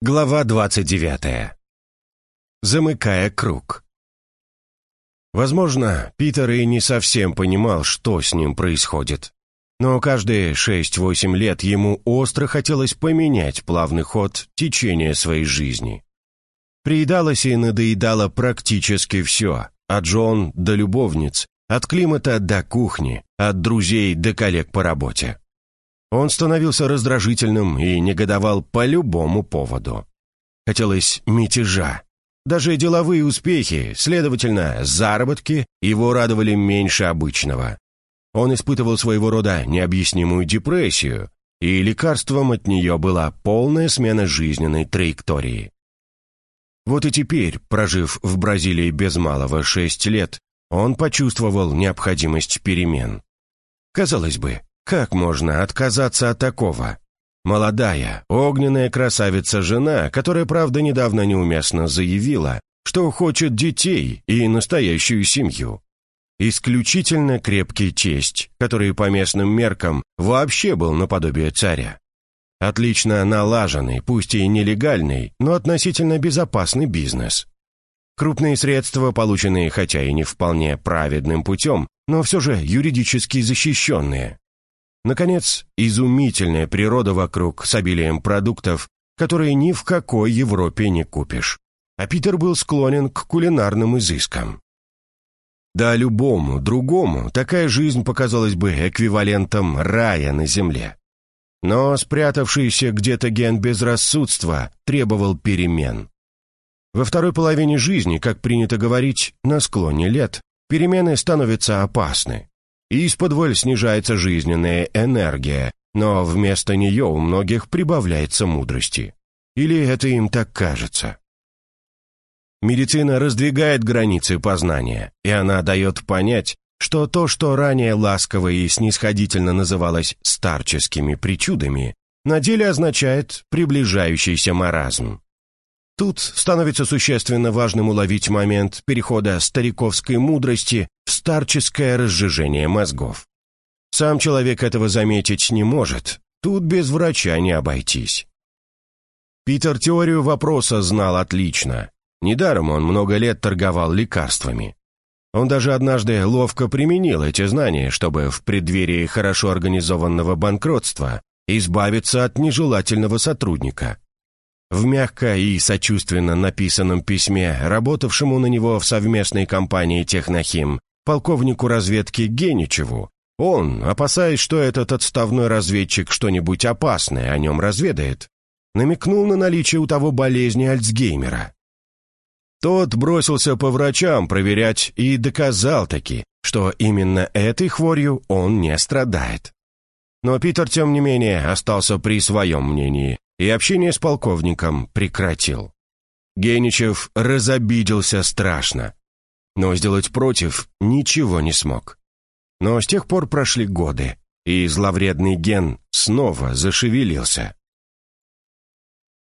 Глава 29. Замыкая круг. Возможно, Питер и не совсем понимал, что с ним происходит. Но каждые 6-8 лет ему остро хотелось поменять плавный ход течения своей жизни. Приедалось и надоедало практически все, от жен до любовниц, от климата до кухни, от друзей до коллег по работе. Он становился раздражительным и негодовал по любому поводу. Хотелось мятежа. Даже деловые успехи, следовательно, заработки, его радовали меньше обычного. Он испытывал своего рода необъяснимую депрессию, и лекарством от нее была полная смена жизненной траектории. Вот и теперь, прожив в Бразилии без малого шесть лет, он почувствовал необходимость перемен. Казалось бы, как можно отказаться от такого? Молодая, огненная красавица-жена, которая, правда, недавно неуместно заявила, что хочет детей и настоящую семью. Исключительно крепкий тесть, который по местным меркам вообще был наподобие царя. Отлично налаженный, пусть и нелегальный, но относительно безопасный бизнес. Крупные средства, полученные хотя и не вполне праведным путем, но все же юридически защищенные. Наконец, изумительная природа вокруг с обилием продуктов, которые ни в какой Европе не купишь. А Питер был склонен к кулинарным изыскам. Да любому другому такая жизнь показалась бы эквивалентом рая на земле. Но спрятавшийся где-то ген безрассудства требовал перемен. Во второй половине жизни, как принято говорить, на склоне лет, перемены становятся опасны. Из-под снижается жизненная энергия, но вместо нее у многих прибавляется мудрости. Или это им так кажется? Медицина раздвигает границы познания, и она дает понять, что то, что ранее ласково и снисходительно называлось старческими причудами, на деле означает приближающийся маразм. Тут становится существенно важным уловить момент перехода стариковской мудрости старческое разжижение мозгов. Сам человек этого заметить не может, тут без врача не обойтись. Питер теорию вопроса знал отлично. Недаром он много лет торговал лекарствами. Он даже однажды ловко применил эти знания, чтобы в преддверии хорошо организованного банкротства избавиться от нежелательного сотрудника. В мягко и сочувственно написанном письме, работавшему на него в совместной компании «Технохим», полковнику разведки Геничеву, он, опасаясь, что этот отставной разведчик что-нибудь опасное о нем разведает, намекнул на наличие у того болезни Альцгеймера. Тот бросился по врачам проверять и доказал таки, что именно этой хворью он не страдает. Но Питер, тем не менее, остался при своем мнении и общение с полковником прекратил. Геничев разобиделся страшно, но сделать против ничего не смог. Но с тех пор прошли годы, и зловредный ген снова зашевелился.